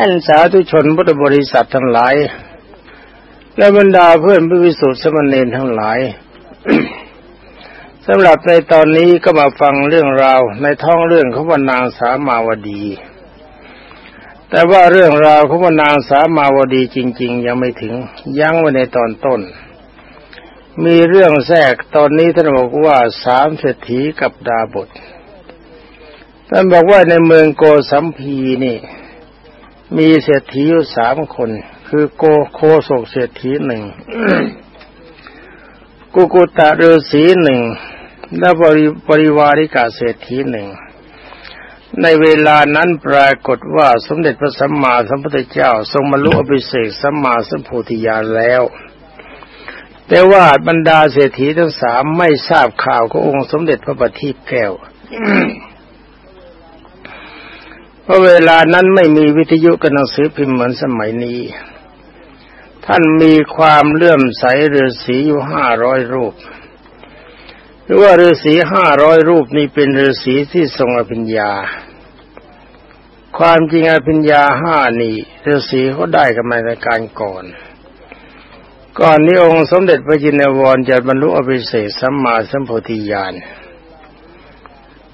ท่านสาธุชนพุทธบริษัททั้งหลาย และบรรดาเพื่อนผู้วิสุทธิสมณเณรทั้งหลายสำหรับในตอนนี้ก็มาฟังเรื่องราวในท้องเรื่องของนางสามาวดี แต่ว่าเรื่องราวของนางสามาวดีจริง ๆ ยังไม่ถึงยั้งไว้ในตอนต้น มีเรื่องแทรกตอนนี้ท่านบอกว่าสามเศรษฐีกับดาบทท่านบอกว่าในเมืองโกสัมพีนี่ มีเศรษฐีอยู่สามคน คือโกโคโศกเศรษฐีหนึ่งกุกุตะฤาษีหนึ่งและบริบริวาริกาเศรษฐีหนึ่งในเวลานั้นปรากฏว่าสมเด็จพระสัมมาสัมพุทธเจ้า ทรงมรลุอภิเศกสัมมาสัมโพธิญาณแล้ว แต่ว่าบรรดาเศรษฐีทั้งสามไม่ทราบข่าวขององค์สมเด็จพระบัณฑิตแก้ว เพราะเวลานั้นไม่มีวิทยุกับหนังสือพิมพ์เหมือนสมัยนี้ ท่านมีความเลื่อมใสฤาษีอยู่ห้าร้อยรูป หรือว่าฤาษีห้าร้อยรูปนี้เป็นฤาษีที่ทรงอภิญญา ความจริงอภิญญาห้านี่ฤาษีเขาได้กันมาในการก่อนก่อนนี้องค์สมเด็จพระจินวรจะบรรลุอภิเศษสัมมาสัมโพธิญาณ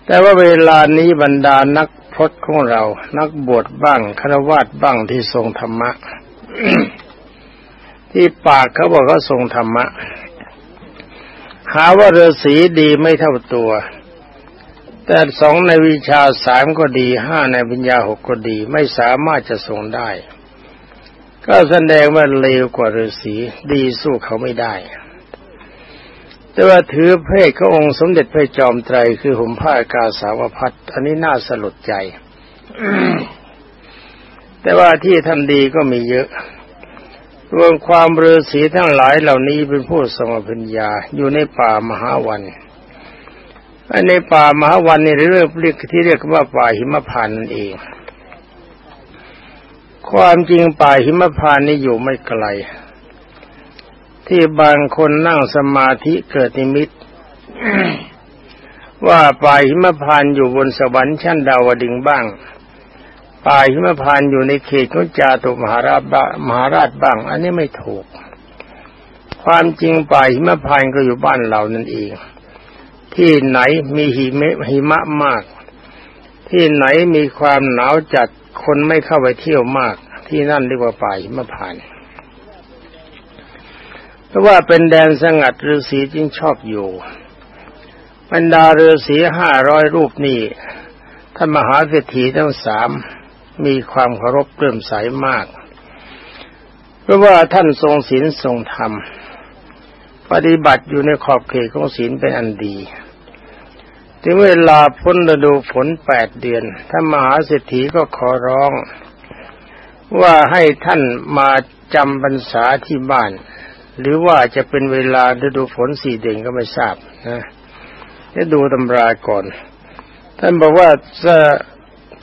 แต่ว่าเวลานี้บรรดานักพจน์ของเรา นักบวชบ้างคารวาสบ้างที่ทรงธรรมะ ที่ปากเขาบอกเขาทรงธรรมะ หาว่าฤาษีดีไม่เท่าตัว แต่สองในวิชาสามก็ดีห้าในปัญญาหกก็ดี ไม่สามารถจะทรงได้ ก็แสดงว่าเลวกว่าฤาษีดีสู้เขาไม่ได้ แต่ว่าถือเพศขององค์สมเด็จพระจอมไตรคือห่มผ้ากาสาวพัดอันนี้น่าสลดใจ แต่ว่าที่ท่านดีก็มีเยอะรวมความฤาษีทั้งหลายเหล่านี้เป็นผู้สมปัญญาอยู่ในป่ามหาวันในป่ามหาวันนี่เรียกเรียกที่เรียกว่าป่าหิมพานนั่นเอง ความจริงป่าหิมพานนี่อยู่ไม่ไกล ที่บางคนนั่งสมาธิเกิดนิมิต ว่าป่าหิมพานอยู่บนสวรรค์ชั้นดาวดึงบ้างป่าหิมพานอยู่ในเขตของจาตุมหาราชมหาราชบ้าง อันนี้ไม่ถูก ความจริงป่าหิมพานก็อยู่บ้านเรานั่นเอง ที่ไหนมีหิมะหิมะมาก ที่ไหนมีความหนาวจัดคนไม่เข้าไปเที่ยวมาก ที่นั่นเรียกว่าป่าหิมพาน ราะว่าเป็นแดนสงัดฤาษีจึงชอบอยู่บรรดาฤาษีห้าร้อยรูปนี้ท่านมหาเศรษฐีทั้งสามมีความเคารพเลื่อมใสมาก เพราะว่าท่านทรงศีลทรงธรรม ปฏิบัติอยู่ในขอบเขตของศีลเป็นอันดี ถึงเวลาพ้นฤดูฝนแปดเดือนท่านมหาเศรษฐีก็ขอร้อง ว่าให้ท่านมาจำพรรษาที่บ้าน หรือว่าจะเป็นเวลาฤดูฝนสี่เดือนก็ไม่ทราบนะจะดูตำราก่อน ท่านบอกว่า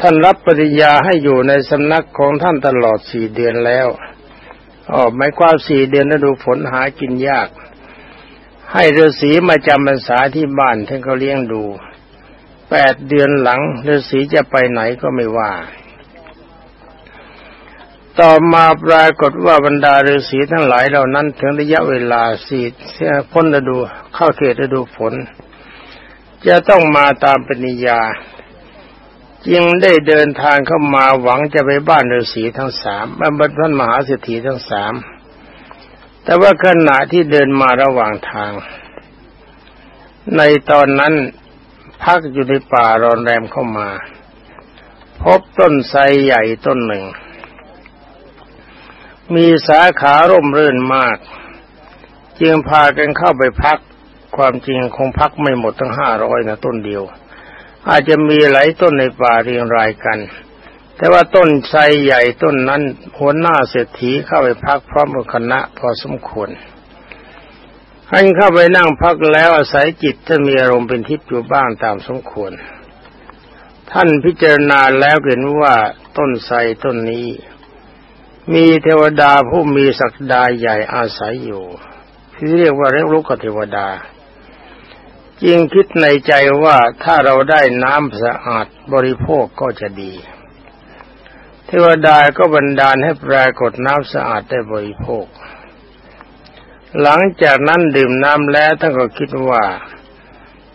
ท่านรับปริญญาให้อยู่ในสำนักของท่านตลอดสี่เดือนแล้วอ๋อหมายความสี่เดือนฤดูฝนหากินยาก ให้ฤาษีมาจำพรรษาที่บ้านท่านเขาเลี้ยงดูแปดเดือนหลังฤาษีจะไปไหนก็ไม่ว่า ต่อมาปรากฏว่าบรรดาฤาษีทั้งหลายเหล่านั้น ถึงระยะเวลาสี่พ้นฤดูเข้าเขตฤดูฝน จะต้องมาตามปณิยา จึงได้เดินทางเข้ามาหวังจะไปบ้านฤาษีทั้งสามบรรท่านมหาเศรษฐีทั้งสามแต่ว่าขณะที่เดินมาระหว่างทาง ในตอนนั้นพักอยู่ในป่ารอนแรมเข้ามา พบต้นไทรใหญ่ต้นหนึ่ง มีสาขาร่มรื่นมาก จึงพากันเข้าไปพัก ความจริงคงพักไม่หมดทั้งห้าร้อยนะต้นเดียว อาจจะมีหลายต้นในป่าเรียงรายกัน แต่ว่าต้นไทรใหญ่ต้นนั้นหัวหน้าเศรษฐีเข้าไปพักพร้อมกับคณะพอสมควรท่านเข้าไปนั่งพักแล้วอาศัยจิตท่านมีอารมณ์เป็นทิพย์อยู่บ้างตามสมควร ท่านพิจารณาแล้วเห็นว่าต้นไทรต้นนี้ มีเทวดาผู้มีศักดาใหญ่อาศัยอยู่ที่เรียกว่าเรียกลุกเทวดาจึงคิดในใจว่าถ้าเราได้น้ำสะอาดบริโภคก็จะดีเททวดาก็บันดาลให้ปรากฏน้ำสะอาดได้บริโภค หลังจากนั้นดื่มน้ำแล้วท่านก็คิดว่า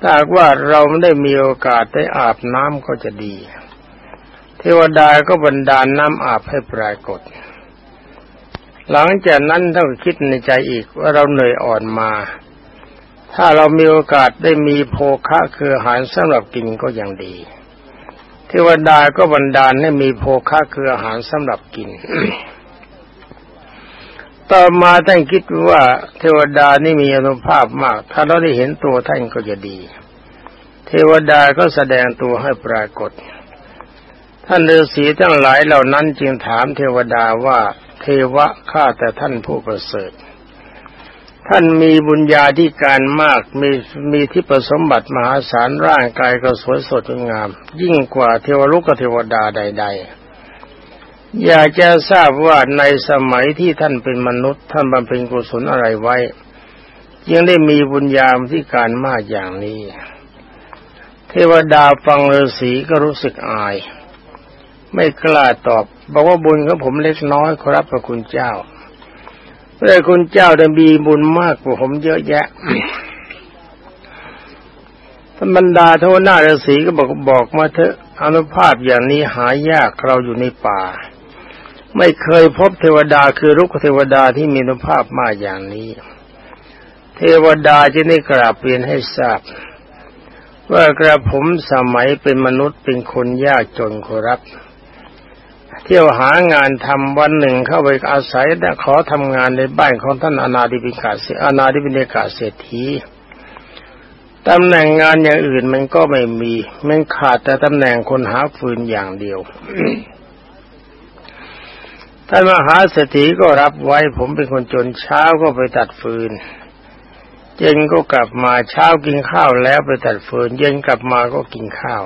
ถ้าว่าเราไม่ได้มีโอกาสได้อาบน้ำก็จะดี เทวดาก็บันดาลน้ำอาบให้ปรากฏ หลังจากนั้นท่านคิดในใจอีกว่าเราเหนื่อยอ่อนมา ถ้าเรามีโอกาสได้มีโภคะคืออาหารสำหรับกินก็ยังดีเทวดาก็บันดาลให้มีโภคะคืออาหารสำหรับกิน ต่อมาท่านคิดว่าเทวดานี่มีอนุภาพมาก ถ้าเราได้เห็นตัวท่านก็จะดี เทวดาก็แสดงตัวให้ปรากฏ ท่านฤาษีทั้งหลายเหล่านั้นจึงถามเทวดาว่า เทวะข้าแต่ท่านผู้ประเสริฐ ท่านมีบุญญาธิการมากมีมีที่ประสมบัติมหาศาลร่างกายก็สวยสดงาม ยิ่งกว่าเทวลุกเทวดาใด ๆอยากจะทราบว่าในสมัยที่ท่านเป็นมนุษย์ ท่านบำเพ็ญกุศลอะไรไว้ ยังได้มีบุญญาธิการมากอย่างนี้ เทวดาฟังฤาษีก็รู้สึกอาย ไม่กล้าตอบ บอกว่าบุญของผมเล็กน้อยครับพระคุณเจ้าพระคุณเจ้าได้มีบุญมากกว่าผมเยอะแยะท่านบรรดาเทวนาฤาษีก็บอกบอกมาเถอะอนุภาพอย่างนี้หายากเราอยู่ในป่า ไม่เคยพบเทวดาคือรุกเทวดาที่มีอนุภาพมากอย่างนี้ เทวดาจะได้กราบเรียนให้ทราบ ว่ากระผมสมัยเป็นมนุษย์เป็นคนยากจนครับ เที่ยวหางานทำวันหนึ่งเข้าไปอาศัยแต่ขอทำงานในบ้านของท่านอนาดิปิกาเสอนาดิปิเนกาเศรษฐีตำแหน่งงานอย่างอื่นมันก็ไม่มี มันขาดแต่ตำแหน่งคนหาฟืนอย่างเดียวท่านมหาเศรษฐีก็รับไว้ผมเป็นคนจนเช้าก็ไปตัดฟืน เย็นก็กลับมาเช้ากินข้าวแล้วไปตัดฟืน เย็นกลับมาก็กินข้าว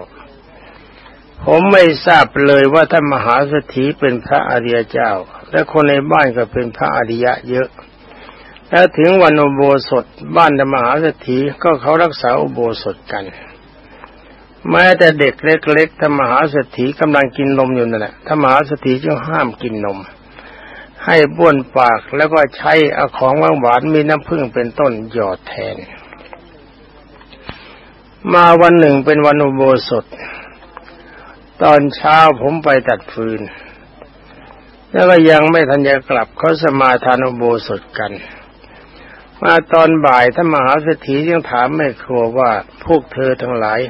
ผมไม่ทราบเลยว่าท่านมหาสถีเป็นพระอริยเจ้า และคนในบ้านก็เป็นพระอริยะเยอะ แล้วถึงวันอุโบสถบ้านธรรมหาสถีก็เขารักษาอุโบสถกันแม้แต่เด็กเล็กๆธรรมหาสถีกำลังกินนมอยู่นั่นแหละธรรมหาสถีจึงห้ามกินนม ให้บ้วนปากแล้วก็ใช้เอาของหวานหวานมีน้ำผึ้งเป็นต้นหยอดแทน มาวันหนึ่งเป็นวันอุโบสถ ตอนเช้าผมไปตัดฟืน แล้วก็ยังไม่ทันจะกลับเขาสมาทานอุโบสถกัน มาตอนบ่ายท่านมหาเศรษฐียังถามแม่ครัวว่าพวกเธอทั้งหลาย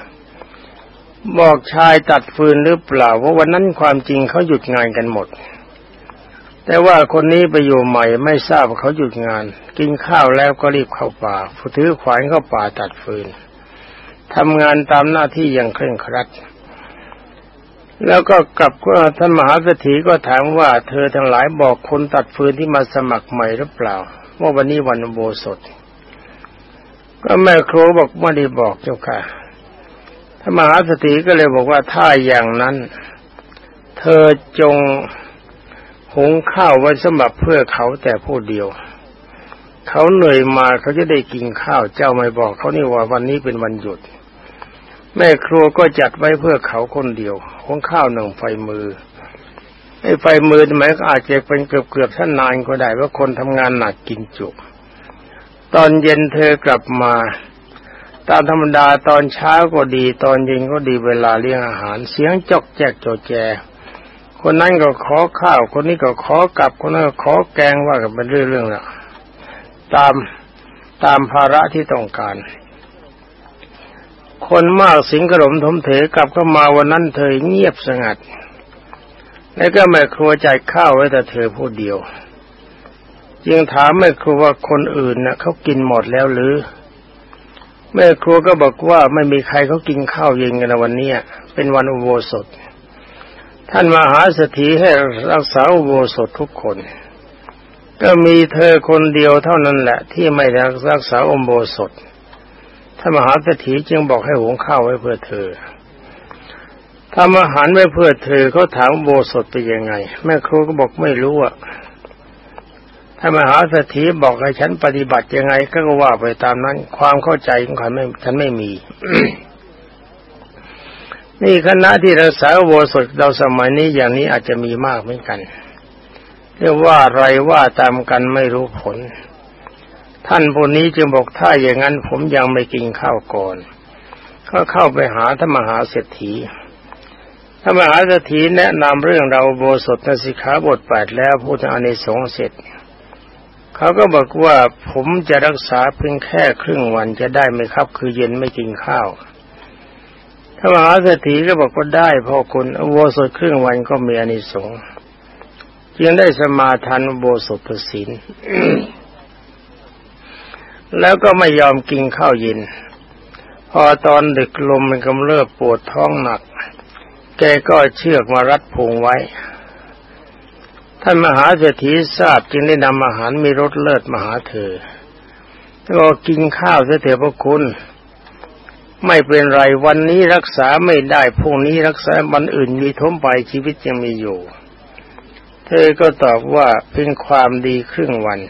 บอกชายตัดฟืนหรือเปล่าว่าวันนั้นความจริงเขาหยุดงานกันหมด แต่ว่าคนนี้ไปอยู่ใหม่ไม่ทราบเขาหยุดงาน กินข้าวแล้วก็รีบเข้าป่าถือขวานเข้าป่าตัดฟืนทำงานตามหน้าที่อย่างเคร่งครัด แล้วก็กลับท่านมหาเศรษฐีก็ถามว่าเธอทั้งหลายบอกคนตัดฟืนที่มาสมัครใหม่หรือเปล่า ว่าวันนี้วันโบสถก็แม่ครูบอกไม่ได้บอกเจ้าค่ะท่านมหาเศรษฐีก็เลยบอกว่าถ้าอย่างนั้น เธอจงหุงข้าวไว้สำหรับเพื่อเขาแต่ผู้เดียว เขาเหนื่อยมาเขาจะได้กินข้าวเจ้าไม่บอกเขานี่ว่าวันนี้เป็นวันหยุด แม่ครัวก็จัดไว้เพื่อเขาคนเดียวของข้าวหนึ่งไฟมือไอ้ไฟมือหมายก็อาจจะเป็นเกือบเกือบท่านนานก็ได้ว่าคนทำงานหนักกินจุ ตอนเย็นเธอกลับมา ตามธรรมดาตอนเช้าก็ดี ตอนเย็นก็ดีเวลาเลี้ยงอาหาร เสียงจอกแจกโจแจ คนนั้นก็ขอข้าว คนนี้ก็ขอกลับคนนั้นก็ขอแกงว่ากันเป็นเรื่องๆละตามตามภาระที่ต้องการ คนมากสิงกระหลมถมเถกลับเข้ามาวันนั้นเธอเงียบสงัด แล้วก็แม่ครัวจ่ายข้าวไว้แต่เธอผู้เดียว จึงถามแม่ครัวว่าคนอื่นนะ่ะเขากินหมดแล้วหรือ แม่ครัวก็บอกว่าไม่มีใครเขากินข้าวเย็นกันวันนี้เป็นวันอุโบสถ ท่านมาหาสถีให้รักษาอุโบสถทุกคน ก็มีเธอคนเดียวเท่านั้นแหละ ที่ไม่รักษาอุโบสถ ถ้ามหาเศรษฐีจึงบอกให้หุงข้าวไว้เพื่อเธอทำอาหารไว้เพื่อเธอเขาถามโบสถเป็นยังไง แม่ครูก็บอกไม่รู้อะถ้ามหาเศรษฐีบอกให้ฉันปฏิบัติยังไง ก็ว่าไปตามนั้น ความเข้าใจของฉันไม่ฉันไม่มี นี่คณะที่รักษาโบสถเราสมัยนี้อย่างนี้อาจจะมีมากเหมือนกันเรียกว่าไรว่าตามกันไม่รู้ผล ท่านผู้นี้จึงบอกถ้าอย่างนั้นผมยังไม่กินข้าวก่อน ก็เข้าไปหาธรรมหาเศรษฐีธรรมหาเศรษฐีแนะนำเรื่องเราโบสถนสิกขาบทแปดแล้วพูดถึงอนิสงส์เสร็จเขาก็บอกว่าผมจะรักษาเพียงแค่ครึ่งวันจะได้ไหมครับ คือเย็นไม่กินข้าวถ้ามหาเศรษฐีก็บอกว่าได้พ่อคุณโบสถครึ่งวันก็มีอานิสงส์จึงได้สมาทานโบสถศีล แล้วก็ไม่ยอมกินข้าวเย็น พอตอนดึกลมมันกำเริบปวดท้องหนัก แกก็เชือกมารัดพุงไว้ ท่านมหาเศรษฐีทราบจึงได้นำอาหารมีรสเลิศมาหาเธอก็กินข้าวเสียเถอะพระคุณ ไม่เป็นไรวันนี้รักษาไม่ได้พรุ่งนี้รักษาวันอื่นมีทมไปชีวิตยังมีอยู่ เธอก็ตอบว่าเป็นความดีครึ่งวัน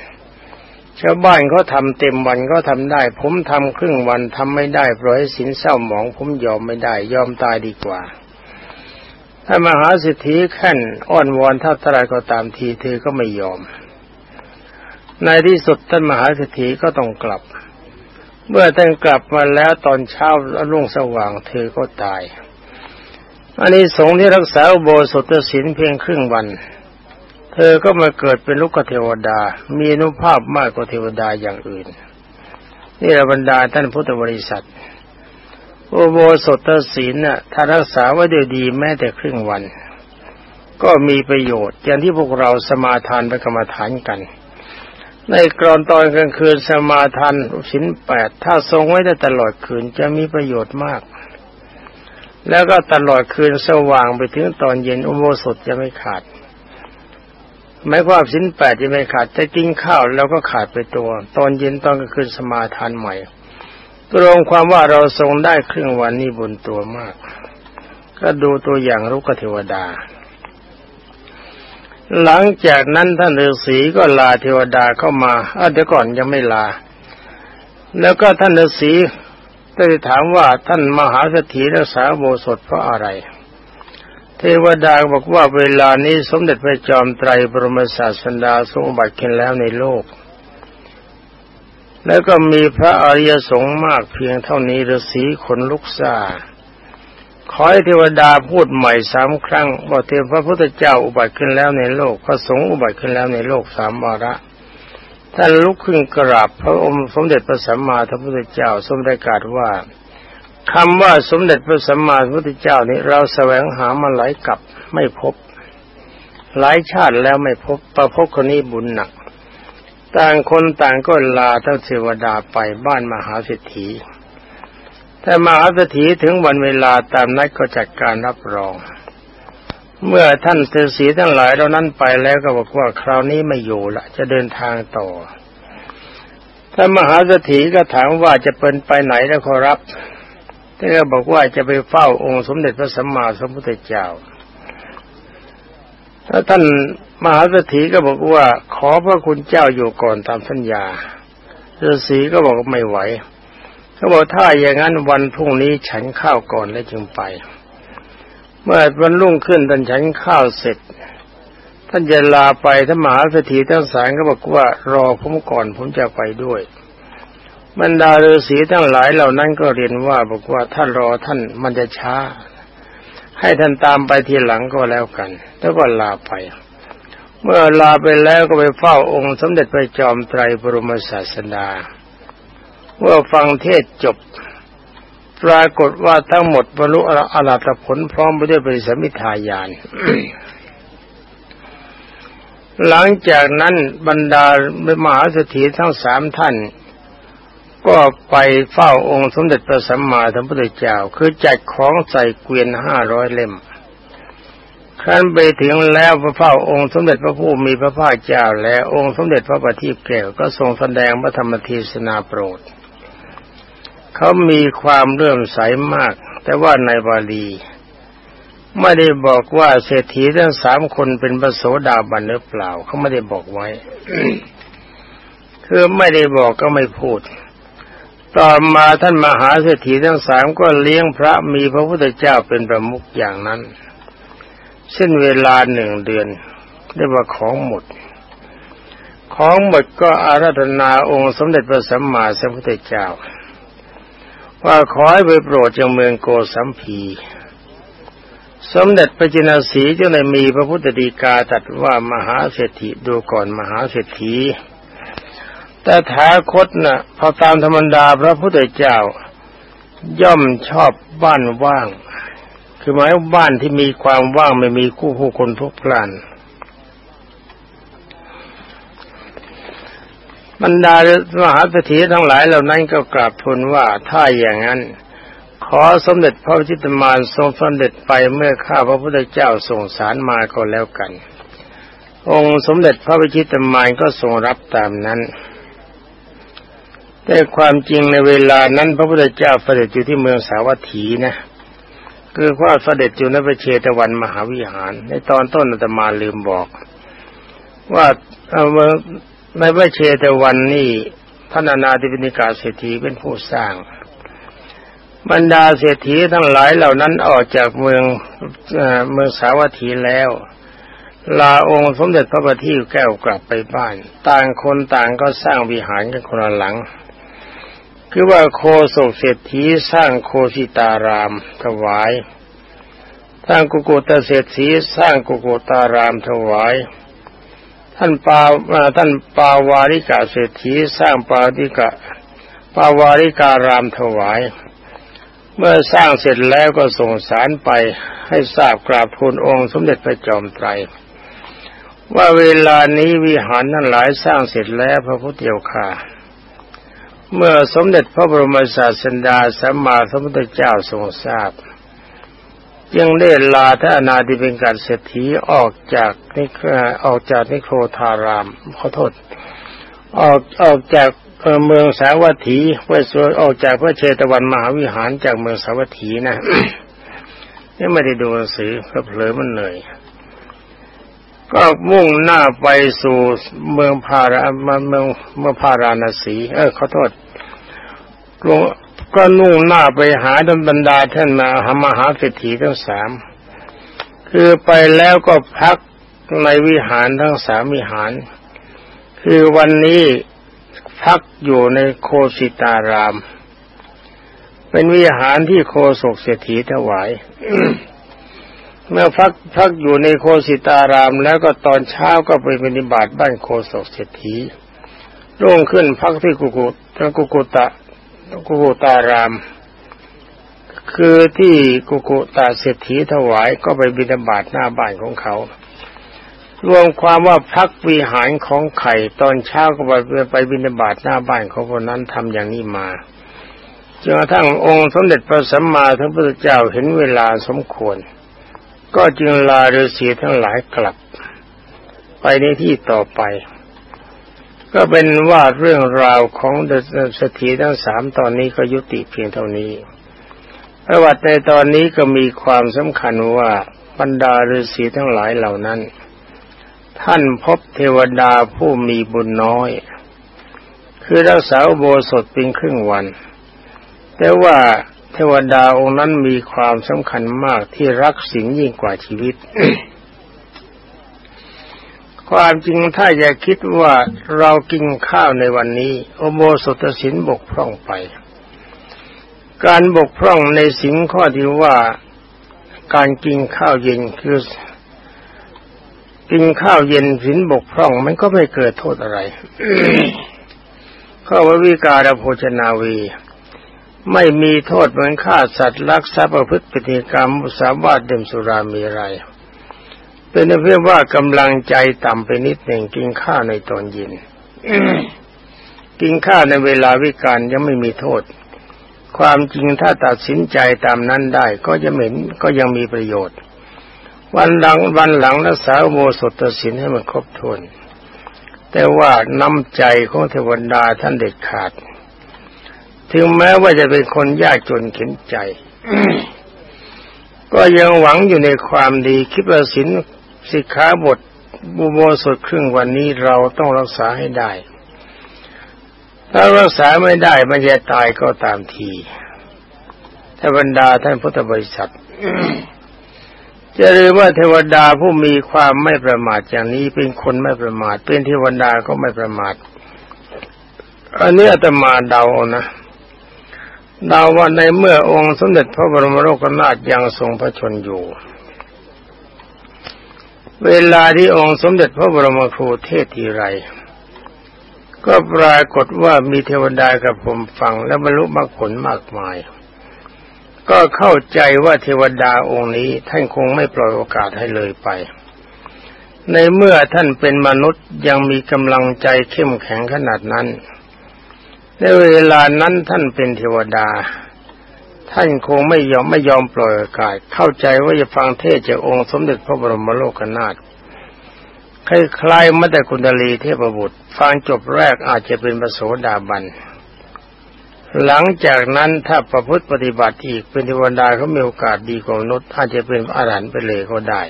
ชาวบ้านเขาทำเต็มวันก็ทำได้ ผมทำครึ่งวันทำไม่ได้ปล่อยสินเศร้าหมอง ผมยอมไม่ได้ยอมตายดีกว่า ถ้ามหาสิทธิขั้นอ้อนวอนเท่าไรก็ตามทีเธอก็ไม่ยอม ในที่สุดท่านมหาสิทธิก็ต้องกลับ เมื่อท่านกลับมาแล้วตอนเช้ารุ่งสว่างเธอก็ตายอันนี้สงที่รักษาโบสถศีลเพียงครึ่งวัน เธอก็มาเกิดเป็นลูกเทวดา มีอนุภาพมากกว่าเทวดาอย่างอื่น นี่ระบรรดาท่านพุทธบริษัท โอโบสถศีลน่ะถ้ารักษาไว้ด้วยดีแม้แต่ครึ่งวัน ก็มีประโยชน์ อย่างที่พวกเราสมาทานไปกรรมฐานกัน ในกรอนตอนกลางคืนสมาทานสินแปดถ้าทรงไว้ได้ตลอดคืนจะมีประโยชน์มาก แล้วก็ตลอดคืนสว่างไปถึงตอนเย็นอุโบสถจะไม่ขาด หมายความสินแปดจะไม่ขาดจะกินข้าวแล้วก็ขาดไปตัว ตอนเย็นตอนกลางคืนสมาทานใหม่ตรงความว่าเราทรงได้ครึ่งวันนี้บนตัวมาก ก็ดูตัวอย่างรุกเทวดา หลังจากนั้นท่านฤาษีก็ลาเทวดาเข้ามาเดี๋ยวก่อนยังไม่ลา แล้วก็ท่านฤาษีได้ถามว่าท่านมหาสถีรักษาโบสถเพราะอะไร เทวดาบอกว่าเวลานี้สมเด็จพระจอมไตรบรมศาสดาทรงบัติขึ้นแล้วในโลก แล้วก็มีพระอริยสงฆ์มากเพียงเท่านี้ฤาษีขนลุกซาขอให้เทวดาพูดใหม่สามครั้งว่าเทพระพุทธเจ้าอุบัติขึ้นแล้วในโลกพระสงฆ์อุบัติขึ้นแล้วในโลกสามวาระท่านลุกขึ้นกราบพระองค์สมเด็จพระสัมมาสัมพุทธเจ้าทรงประกาศว่า คำว่าสมเด็จพระสัมมาสัมพุทธเจ้านี้เราแสวงหามาหลายกับไม่พบ หลายชาติแล้วไม่พบประพบคนนี้บุญหนัก ต่างคนต่างก็ลาทั้งเทวดาไปบ้านมหาเศรษฐีแต่มหาเศรษฐีถึงวันเวลาตามนัดก็จัดการรับรอง เมื่อท่านเศรษฐีทั้งหลายเหล่านั้นไปแล้วก็บอกว่าคราวนี้ไม่อยู่ละจะเดินทางต่อท่านมหาเศรษฐีก็ถามว่าจะเป็นไปไหนแล้วขอรับ ท่านก็บอกว่าจะไปเฝ้าองค์สมเด็จพระสัมมาสัมพุทธเจ้าถ้าท่านมหาเศรษฐีก็บอกว่า ขอพระคุณเจ้าอยู่ก่อนตามสัญญาฤาษีก็บอกไม่ไหวเขาบอกถ้าอย่างนั้นวันพรุ่งนี้ฉันข้าวก่อนแล้วจึงไป เมื่อวันรุ่งขึ้นท่านฉันข้าวเสร็จ ท่านจะลาไปท่านมหาเศรษฐีทั้งสายก็บอกว่ารอผมก่อนผมจะไปด้วย บรรดาฤาษีทั้งหลายเหล่านั้นก็เรียนว่าบอกว่าท่านรอท่านมันจะช้า ให้ท่านตามไปทีหลังก็แล้วกัน แล้วก็ลาไป เมื่อลาไปแล้วก็ไปเฝ้าองค์สมเด็จพระจอมไตรบรมศาสดาเมื่อฟังเทศจบ ปรากฏว่าทั้งหมดบรรลุอรหัตผลพร้อมไปด้วยปริสมิทายานหลังจากนั้นบรรดามหาสถีทั้งสามท่าน ก็ไปเฝ้าองค์สมเด็จพระสัมมาสัมพุทธเจ้า คือจัดของใส่เกวียนห้าร้อยเล่มครั้นไปถึงแล้วพระเฝ้าองค์สมเด็จพระผู้มีพระภาคเจ้า และองค์สมเด็จพระบัณฑิตแก้วก็ทรงแสดงพระธรรมเทศนาโปรด เขามีความเลื่อมใสมาก แต่ว่าในบาลีไม่ได้บอกว่าเศรษฐีทั้งสามคนเป็นพระโสดาบันหรือเปล่า เขาไม่ได้บอกไว้ คือไม่ได้บอกก็ไม่พูด ต่อมาท่านมหาเศรษฐีทั้งสามก็เลี้ยงพระมีพระพุทธเจ้าเป็นประมุขอย่างนั้นเส้นเวลาหนึ่งเดือนเรียกว่าของหมด ของหมดก็อาราธนาองค์สมเด็จพระสัมมาสัมพุทธเจ้า ว่าขอให้ไปโปรดจังเมืองโกสัมพี สมเด็จพระจินสีจึงได้มีพระพุทธดีกาตรัสว่ามหาเศรษฐีดูก่อนมหาเศรษฐี แต่ถาคตนะ่ะพอตามธรรมดาพระพุทธเจ้า ย่อมชอบบ้านว่าง คือหมายบ้านที่มีความว่างไม่มีคู่ผู้คนทุกพลันบรรดามหาเศรษฐีทั้งหลายเหล่านั้นก็กราบทูลว่าถ้าอย่างนั้น ขอสมเด็จพระจิตมารทรงสมเด็จไปเมื่อข้าพระพุทธเจ้าส่งสารมาก็แล้วกัน องค์สมเด็จพระวิชิตมารก็ทรงรับตามนั้น แต่ความจริงในเวลานั้น พระพุทธเจ้าเสด็จอยู่ที่เมืองสาวัตถีนะคือว่าเสด็จอยู่ในพระเชตวันมหาวิหาร ในตอนต้นอาตมาลืมบอก ว่าในพระเชตวันนี้ท่านอนาธิบินิกาเศรษฐีเป็นผู้สร้าง บรรดาเศรษฐีทั้งหลายเหล่านั้นออกจากเมืองเมืองสาวัตถีแล้ว ลาองค์สมเด็จพระบัณฑิตแก้วกลับไปบ้าน ต่างคนต่างก็สร้างวิหารกันคนละหลัง คือว่าโคโศกเศรษฐีสร้างโคสิตารามถวายท่านกุกุตเศรษฐีสร้างกุกุตารามถวาย ท่านปาท่านปาวาริกาเศรษฐีสร้างปาริกะปาวาริการามถวาย เมื่อสร้างเสร็จแล้วก็ส่งสารไปให้ทราบกราบทูลองค์สมเด็จพระจอมไตร ว่าเวลานี้วิหารนั้นหลายสร้างเสร็จแล้วพระพุทธเจ้าค่ะ เมื่อสมเด็จพระบรมศาสดาสัมมาสัมพุทธเจ้าทรงทราบยังได้ลาท่านาธิเป็นการเศรษฐีออกจากนิคออกจากนิโครธารามขอโทษ ออกออกจากเมืองสาวัตถีเพื่อสวยออกจากพระเชตวันมหาวิหารจากเมืองสาวัตถีนะนี่ไม่ได้ดูหนังสือเพราะเผลอมันเหนื่อย ก็มุ่งหน้าไปสู่เมืองพารามาเมืองเมืองพาราณสี เออขอโทษลงก็นุ่งหน้าไปหาดนบรรดาท่านมาหามหาเศรษฐีทั้งสามคือไปแล้วก็พักในวิหารทั้งสามวิหาร คือวันนี้พักอยู่ในโคสิตาราม เป็นวิหารที่โคศกเศรษฐีถวาย เมื่อพักพักอยู่ในโคสิตาราม แล้วก็ตอนเช้าก็ไปปฏิบัติบ้านโคศกเศรษฐีร่วงขึ้นพักที่กุกุตกุกุตะกุกุตาราม คือที่กุกุตาเศรษฐีถวายก็ไปบิณฑบาตหน้าบ้านของเขา รวมความว่าพักวิหารของไข่ตอนเช้าก็ไปไปบินาบาตหน้าบ้านของคนนั้นทำอย่างนี้มาจนกระทั่งองค์สมเด็จพระสัมมาสัมพุทธเจ้าเห็นเวลาสมควร ก็จึงลาฤาษีทั้งหลายกลับ ไปในที่ต่อไป ก็เป็นว่าเรื่องราวของเดสถีทั้งสามตอนนี้ก็ยุติเพียงเท่านี้ประวัติในตอนนี้ก็มีความสำคัญว่าบรรดาฤาษีทั้งหลายเหล่านั้น ท่านพบเทวดาผู้มีบุญน้อย คือรักษาโบสถเป็นครึ่งวัน แต่ว่า เทวดาองค์นั้นมีความสำคัญมากที่รักสิ่งยิ่งกว่าชีวิต ความจริงถ้าอย่าคิดว่าเรากินข้าวในวันนี้โอโบสถศินบกพร่องไป การบกพร่องในสิ่งข้อที่ว่าการกินข้าวเย็นคือกินข้าวเย็นสินบกพร่อง มันก็ไม่เกิดโทษอะไร ข้อววิการโภชนาวี ไม่มีโทษเหมือนฆ่าสัตว์ลักทรัพย์ประพฤติปฏิกรรมมุสาวาทดื่มสุรามีไร เป็นเพื่อว่ากำลังใจต่ำไปนิดหนึ่งกินข้าวในตอนเย็นกินข้าวในเวลาวิการยังไม่มีโทษ ความจริงถ้าตัดสินใจตามนั้นได้ก็จะเหม็นก็ยังมีประโยชน์ วันหลังวันหลังรักษาโมสถศินให้มันครบถ้วนแต่ว่าน้ำใจของเทวดาท่านเด็ดขาด ถึงแม้ว่าจะเป็นคนยากจนเข็นใจ ก็ยังหวังอยู่ในความดีคิดว่าศินสิกขาบทบุโมสดครึ่งวันนี้เราต้องรักษาให้ได้ ถ้ารักษาไม่ได้มันจะตายก็ตามทีถ้าบรรดาท่านพุทธบริษัทจะเรียกว่าเทวดาผู้มีความไม่ประมาทอย่างนี้เป็นคนไม่ประมาทเป็นเทวดาก็ไม่ประมาทอันนี้อาตมาเดานะ เดาว่าในเมื่อองค์สมเด็จพระบรมโลกนาถยังทรงพระชนอยู่ เวลาที่องค์สมเด็จพระบรมครูเทศทีไร ก็ปรากฏว่ามีเทวดากับผมฟังและบรรลุมรรคผลมากมาย ก็เข้าใจว่าเทวดาองค์นี้ท่านคงไม่ปล่อยโอกาสให้เลยไป ในเมื่อท่านเป็นมนุษย์ยังมีกำลังใจเข้มแข็งขนาดนั้น ในเวลานั้นท่านเป็นเทวดา ท่านคงไม่ยอมไม่ยอมปล่อยกาสเข้าใจว่าจะฟังเทศจากองค์สมเด็จพระบรมโลกนาถคล้ายๆมัตตคุณดลีเทพบุตร ฟังจบแรกอาจจะเป็นประโสดาบัน หลังจากนั้นถ้าประพฤติปฏิบัติอีกเป็นเทวดาเขามีโอกาสดีกว่ามนุษย์อาจจะเป็นอาหารไปเลยก็ได้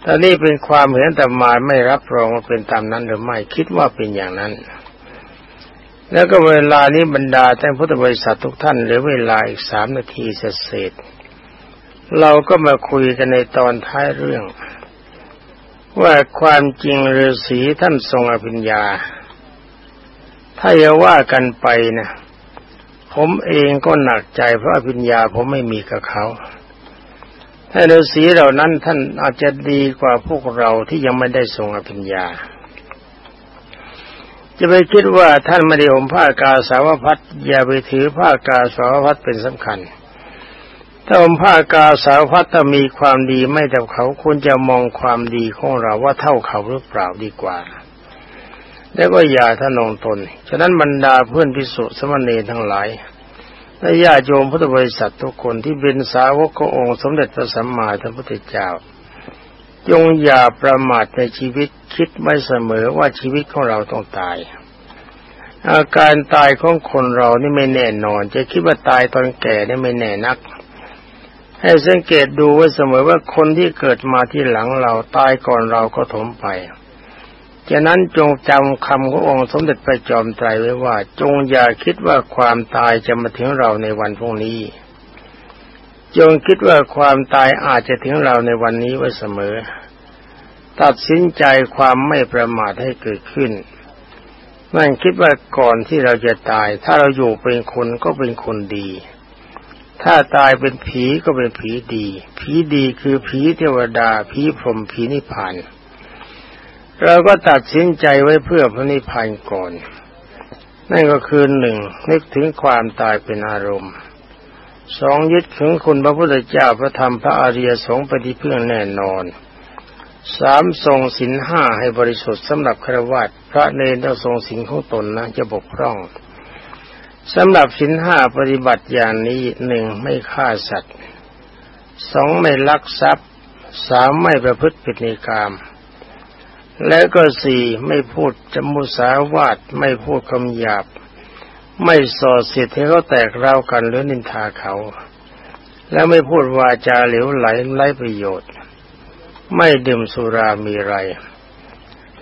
แต่นี่เป็นความเห็นแต่มาไม่รับรองว่าเป็นตามนั้นหรือไม่คิดว่าเป็นอย่างนั้น แล้วก็เวลานี้บรรดาท่านพุทธบริษัททุกท่านเหลือเวลาอีกสามนาทีเศษเราก็มาคุยกันในตอนท้ายเรื่อง ว่าความจริงฤาษีท่านทรงอภิญญา ถ้าจะว่ากันไปนะผมเองก็หนักใจเพราะอภิญญาผมไม่มีกับเขาถ้าฤาษีเหล่านั้นท่านอาจจะดีกว่าพวกเราที่ยังไม่ได้ทรงอภิญญา จะไปคิดว่าท่านไม่ได้ห่มผ้ากาสาวพัดอย่าไปถือผ้ากาสาวพัดเป็นสำคัญ ถ้าห่มผ้ากาสาวพัดถ้ามีความดีไม่เท่าเขาควรจะมองความดีของเราว่าเท่าเขาหรือเปล่าดีกว่า แล้วก็อย่าทะนงตน ฉะนั้นบรรดาเพื่อนพิสุสมณีทั้งหลายและญาติโยมพุทธบริษัททุกคนที่เป็นสาวกขององค์สมเด็จพระสัมมาสัมพุทธเจ้า จงอย่าประมาทในชีวิตคิดไว้เสมอว่าชีวิตของเราต้องตาย อาการตายของคนเรานี่ไม่แน่นอน จะคิดว่าตายตอนแก่นี่ไม่แน่นัก ให้สังเกตดูไว้เสมอว่าคนที่เกิดมาที่หลังเราตายก่อนเราก็ถมไปฉะนั้นจงจำคำขององค์สมเด็จพระจอมไตรไว้ว่า จงอย่าคิดว่าความตายจะมาถึงเราในวันพรุ่งนี้ จงคิดว่าความตายอาจจะถึงเราในวันนี้ไว้เสมอ ตัดสินใจความไม่ประมาทให้เกิดขึ้นนั่นคิดว่าก่อนที่เราจะตาย ถ้าเราอยู่เป็นคนก็เป็นคนดี ถ้าตายเป็นผีก็เป็นผีดี ผีดีคือผีเทวดา ผีพรหมผีนิพพานเราก็ตัดสินใจไว้เพื่อพระนิพพานก่อน นั่นก็คือหนึ่งนึกถึงความตายเป็นอารมณ์ สองยึดถึงคุณพระพุทธเจ้าพระธรรมพระอริยสงฆ์ปฏิเพื่อแน่นอนสามทรงสินห้าให้บริสุทธิ์สำหรับครวัตพระเนรต้องทรงสินของตนนะจะบกพร่องสำหรับสินห้าปฏิบัติอย่างนี้หนึ่งไม่ฆ่าสัตว์สองไม่ลักทรัพย์สามไม่ประพฤติผิดในกรรมแล้วก็สี่ไม่พูดจมุสาวาทไม่พูดคำหยาบ ไม่ส่อเสียดให้เขาแตกเล่ากันหรือนินทาเขา แล้วไม่พูดวาจาเหลวไหลไร้ประโยชน์ ไม่ดื่มสุรามีไร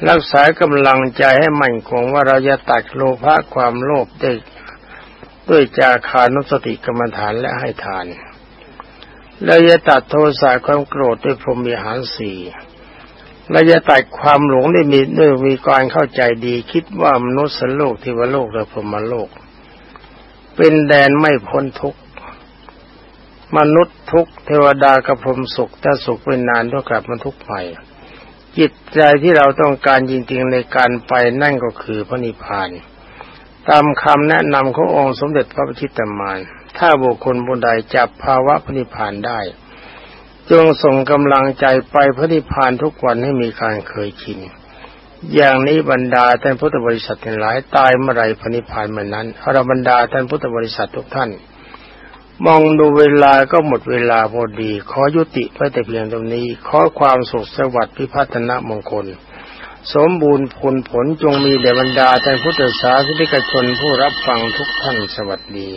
รักษากำลังใจให้มั่นคงว่าเราจะตัดโลภะความโลภได้ด้วยจาคานุสติกรรมฐานและให้ทานเราจะตัดโทสะความโกรธด้วยพรหมีหารสี่เราจะตัดความหลงได้มีด้วยมีการเข้าใจดี คิดว่ามนุษย์โลกเทวโลกและพรหมโลก เป็นแดนไม่พ้นทุกข์มนุษย์ทุกเทวดากับพรมสุขถ้าสุขเป็นนานต้องกลับมาทุกข์ใหม่ จิตใจที่เราต้องการจริงๆในการไปนั่นก็คือพระนิพพาน ตามคำแนะนำขององค์สมเด็จพระพิชิตมารถ้าบุคคลบุญใดจับภาวะพระนิพพานได้ จงส่งกำลังใจไปพระนิพพานทุกวันให้มีการเคยชิน อย่างนี้บรรดาท่านพุทธบริษัททั้งหลายตายเมื่อไรพนิพานเมื่อนั้นอราบรรดาท่านพุทธบริษัททุกท่าน มองดูเวลาก็หมดเวลาพอดี ขอยุติไว้แต่เพียงตรงนี้ ขอความสุขสวัสดิ์พิพัฒนมงคล สมบูรณ์ผลผลจงมีแด่บรรดาท่านพุทธศาสนิกชนผู้รับฟังทุกท่านสวัสดี